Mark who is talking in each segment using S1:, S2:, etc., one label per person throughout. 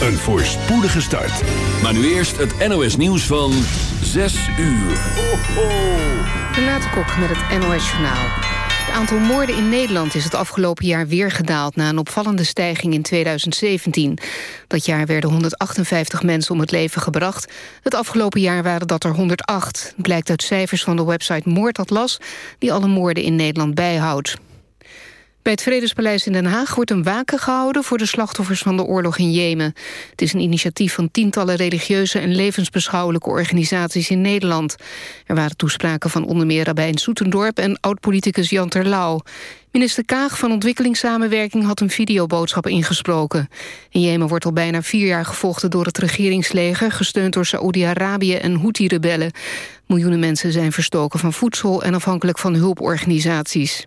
S1: een voorspoedige start.
S2: Maar nu eerst het NOS nieuws van 6 uur. Ho, ho.
S3: Renate Kok met het NOS Journaal. Het aantal moorden in Nederland is het afgelopen jaar weer gedaald... na een opvallende stijging in 2017. Dat jaar werden 158 mensen om het leven gebracht. Het afgelopen jaar waren dat er 108. Blijkt uit cijfers van de website Moordatlas... die alle moorden in Nederland bijhoudt. Bij het Vredespaleis in Den Haag wordt een waken gehouden... voor de slachtoffers van de oorlog in Jemen. Het is een initiatief van tientallen religieuze... en levensbeschouwelijke organisaties in Nederland. Er waren toespraken van onder meer Rabijn Soetendorp... en oud-politicus Jan Terlouw. Minister Kaag van Ontwikkelingssamenwerking had een videoboodschap ingesproken. In Jemen wordt al bijna vier jaar gevochten door het regeringsleger... gesteund door Saoedi-Arabië en Houthi-rebellen. Miljoenen mensen zijn verstoken van voedsel... en afhankelijk van hulporganisaties.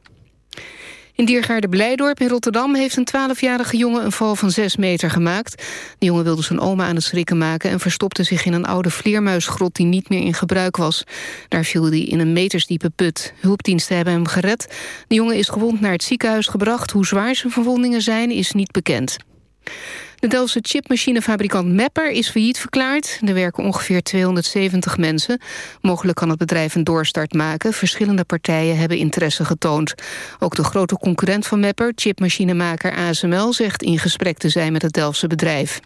S3: In Diergaarde Blijdorp in Rotterdam heeft een 12-jarige jongen een val van 6 meter gemaakt. De jongen wilde zijn oma aan het schrikken maken en verstopte zich in een oude vleermuisgrot die niet meer in gebruik was. Daar viel hij in een metersdiepe put. Hulpdiensten hebben hem gered. De jongen is gewond naar het ziekenhuis gebracht. Hoe zwaar zijn verwondingen zijn is niet bekend. De Delftse chipmachinefabrikant Mapper is failliet verklaard. Er werken ongeveer 270 mensen. Mogelijk kan het bedrijf een doorstart maken. Verschillende partijen hebben interesse getoond. Ook de grote concurrent van Mapper, chipmachinemaker ASML... zegt in gesprek te zijn met het Delftse bedrijf.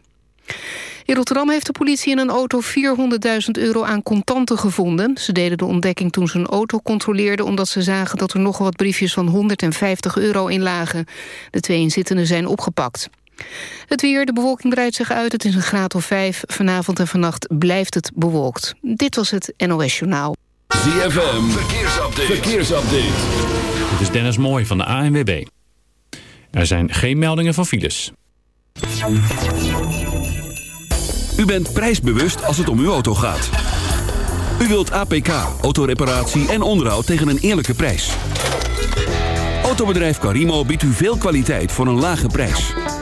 S3: In Rotterdam heeft de politie in een auto 400.000 euro aan contanten gevonden. Ze deden de ontdekking toen ze een auto controleerden... omdat ze zagen dat er nog wat briefjes van 150 euro in lagen. De twee inzittenden zijn opgepakt. Het weer, de bewolking breidt zich uit. Het is een graad of vijf. Vanavond en vannacht blijft het bewolkt. Dit was het NOS Journaal.
S2: ZFM, verkeersupdate. verkeersupdate.
S4: Dit is Dennis Mooi van de ANWB. Er zijn geen meldingen van files.
S2: U bent prijsbewust als het om uw auto gaat. U wilt APK, autoreparatie en onderhoud tegen een eerlijke prijs. Autobedrijf Carimo biedt u veel kwaliteit voor een lage prijs.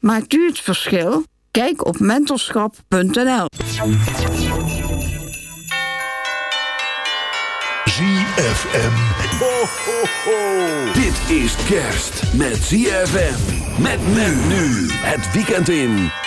S5: Maakt u het verschil? Kijk op mentorschap.nl.
S1: ZFM.
S2: Ho, ho, ho. Dit is kerst met ZFM. Met men nu. Het weekend in.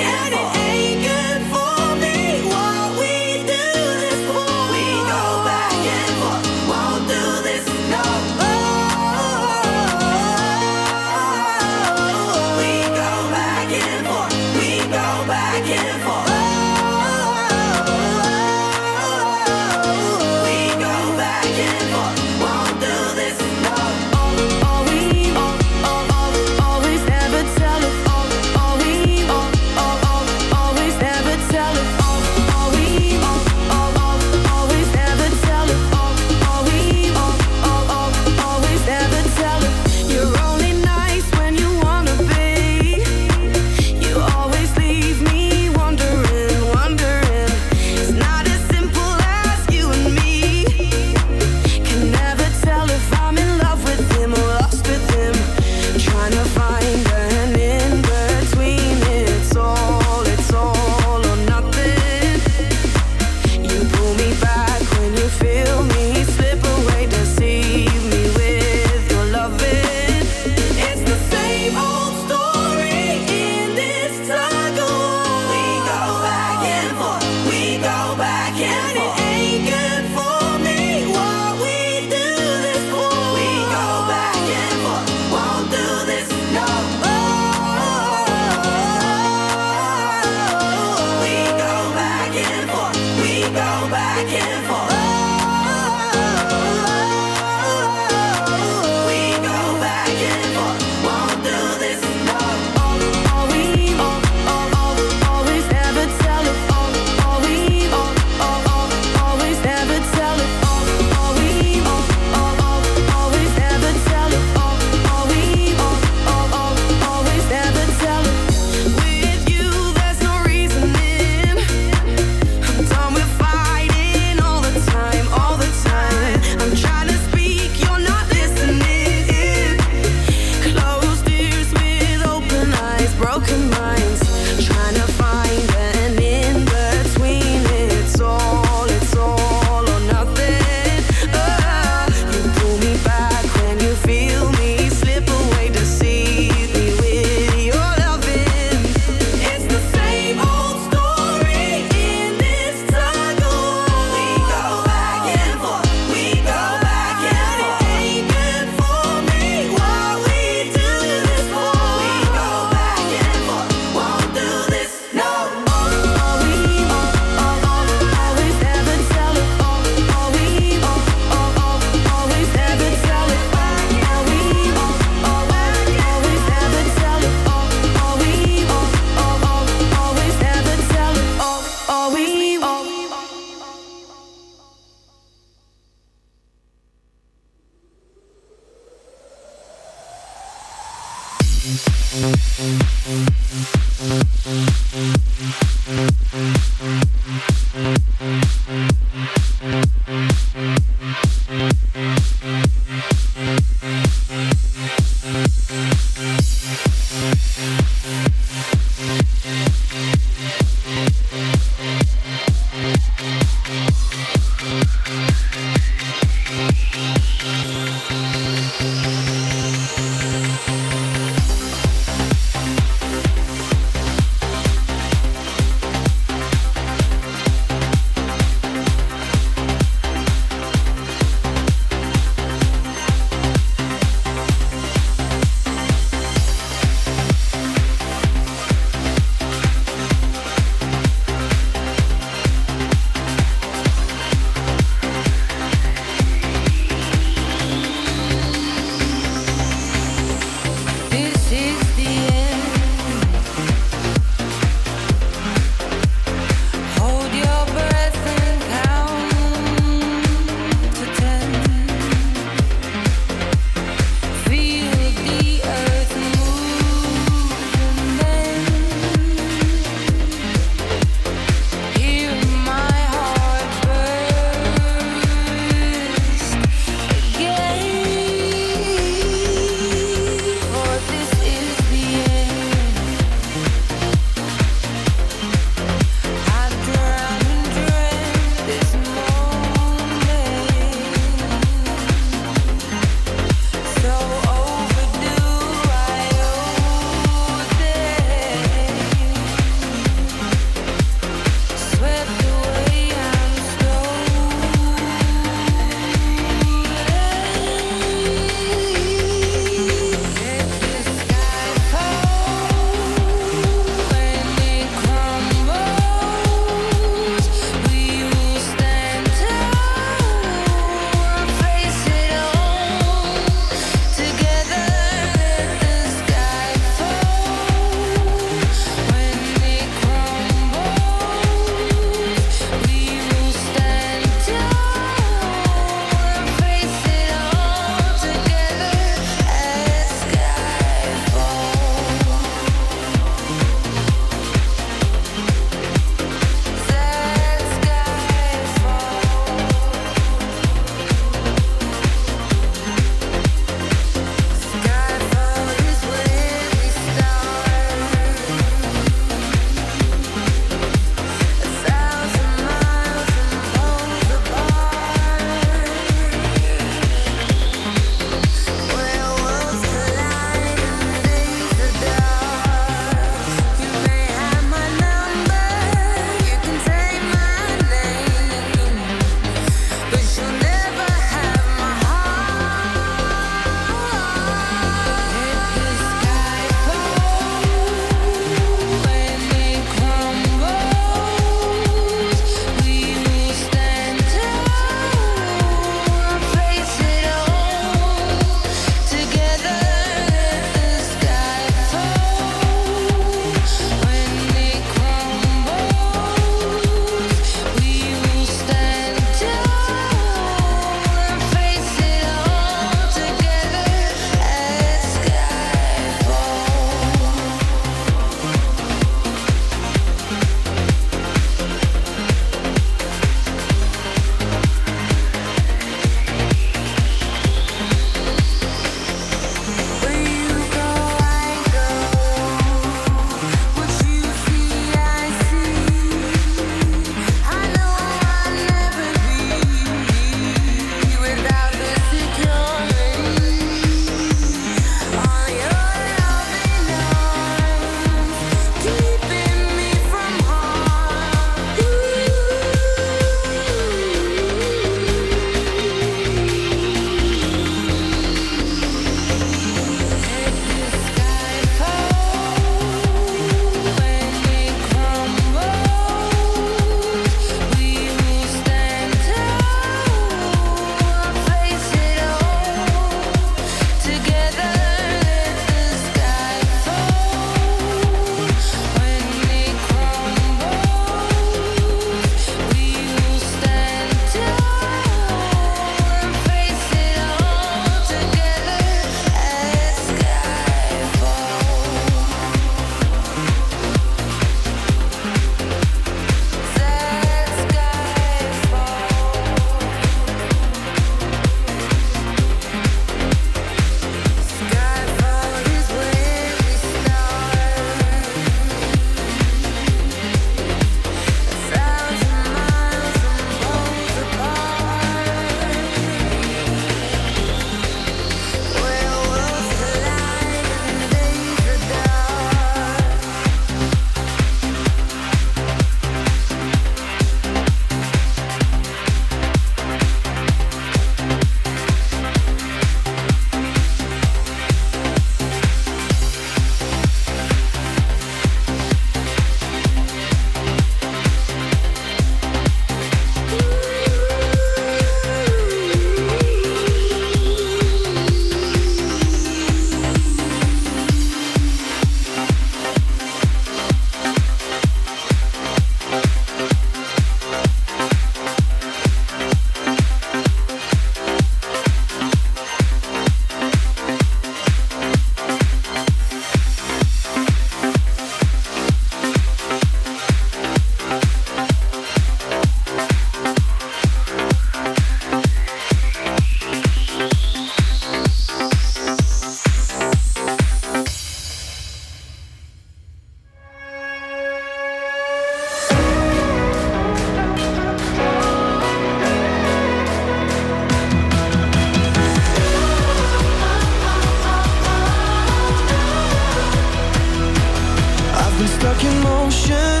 S6: in motion,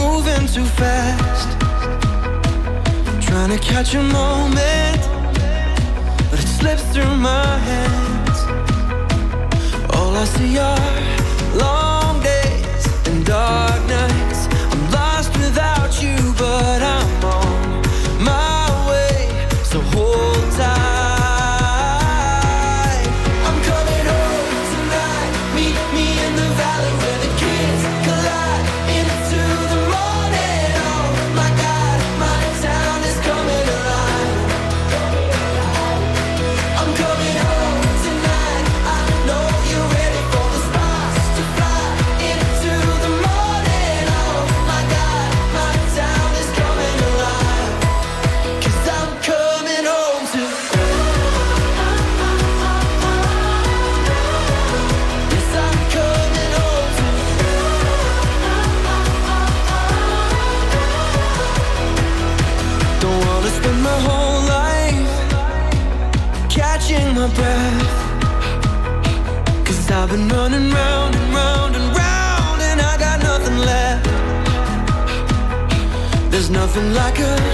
S6: moving
S7: too fast. Trying to catch a moment, but it slips through my hands. All I see are long. something like a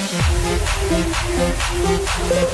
S7: Thank you.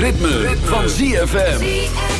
S8: Ritme, van ZFM.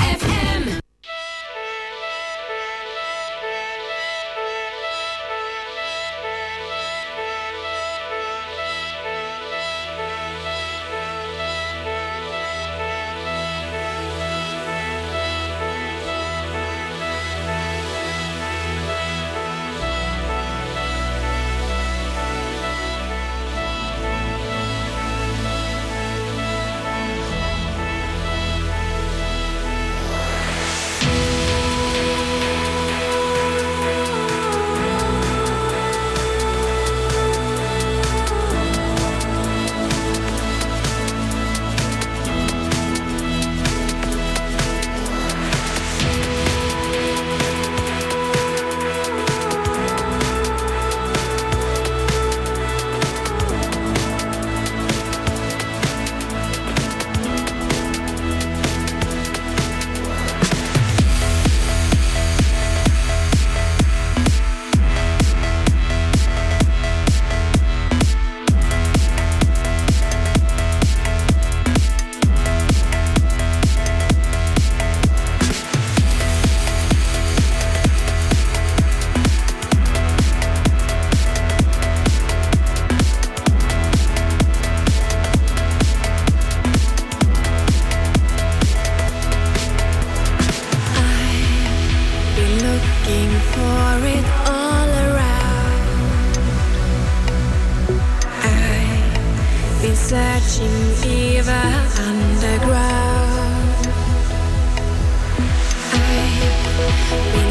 S9: searching fever underground. I've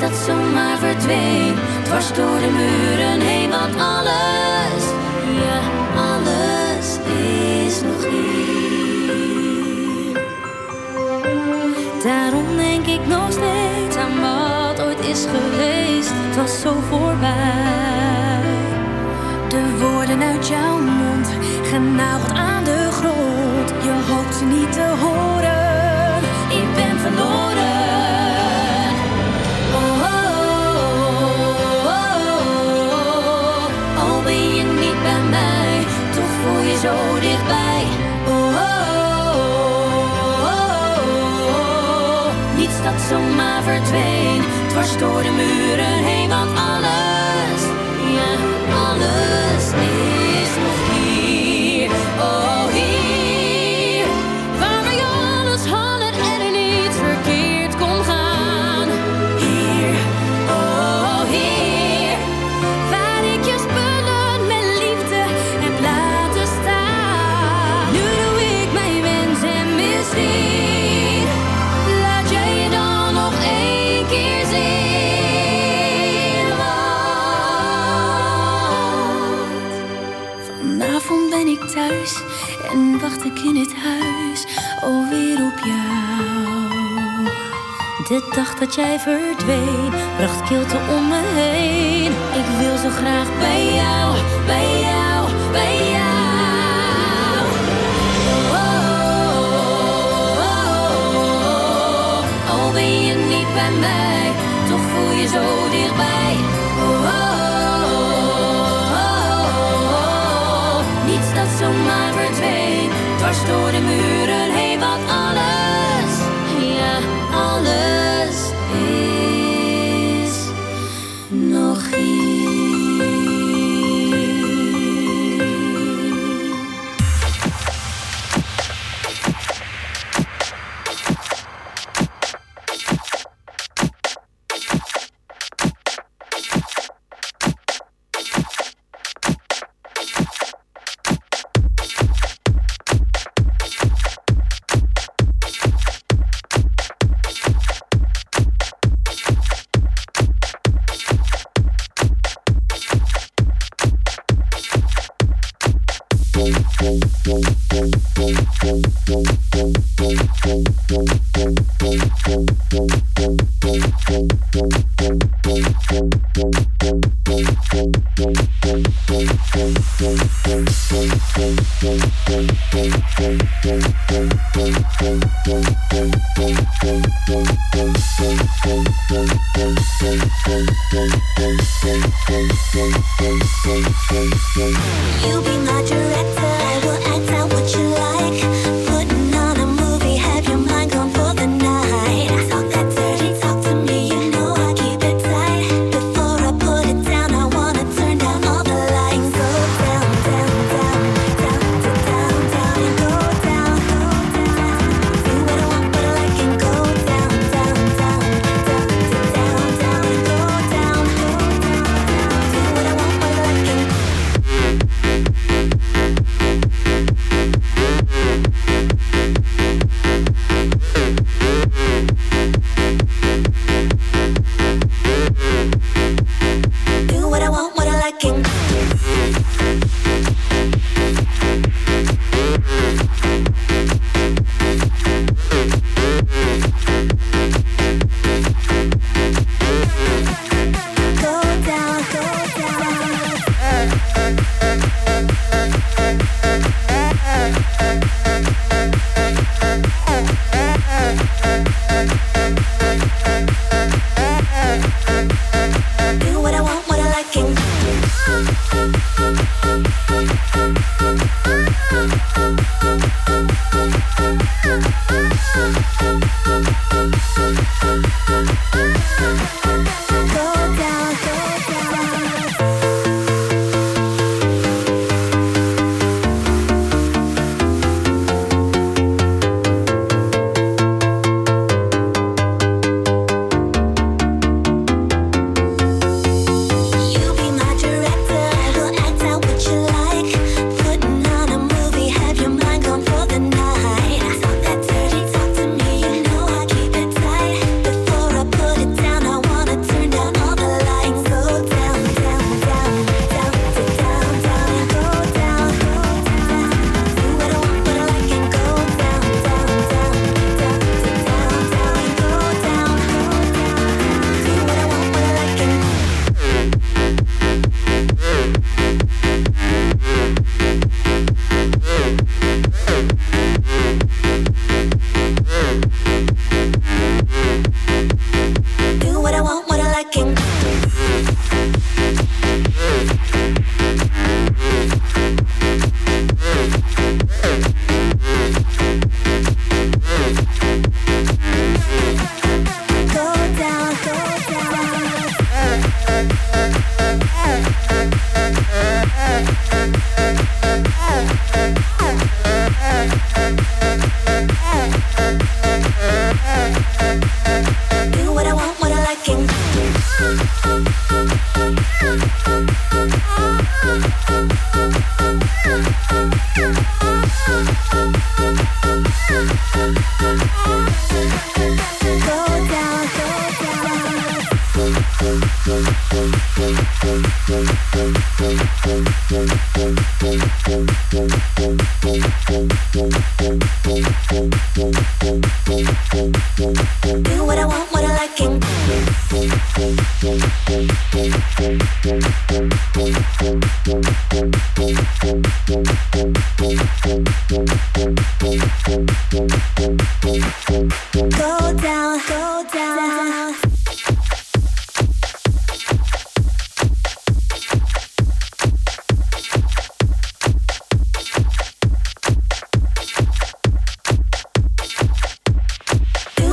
S10: dat zomaar verdween, dwars door de muren heen, want alles, geweest. Het was zo voorbij. De woorden uit jouw mond, genageld aan de grond. Je hoopt ze niet te horen. Ik ben verloren. Oh, oh, oh, oh. Al ben je niet bij mij, toch voel je zo dichtbij. Oh, oh, oh. Niets dat zomaar verdween, dwars door de muren heen, want alles, bracht kilte om me heen. Ik wil zo graag bij jou, bij jou, bij jou. Oh, oh, oh, oh. Al ben je niet bij mij, toch voel je zo dichtbij. Oh, oh, oh, oh. Niets dat zomaar verdween, dwars door de muren heen,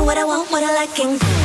S11: what I want, what I like, and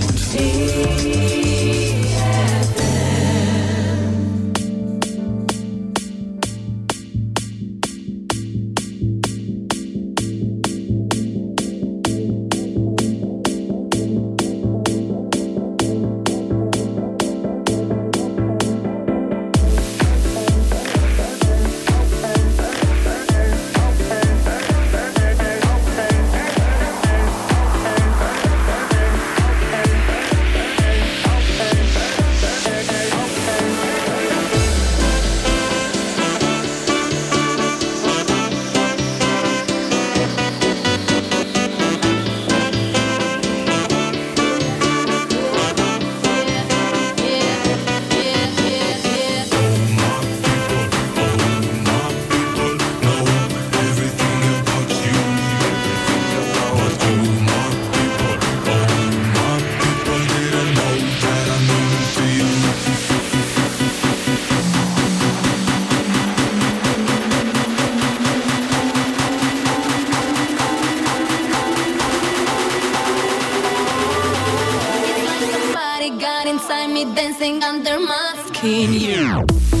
S10: me dancing under my skin. Yeah.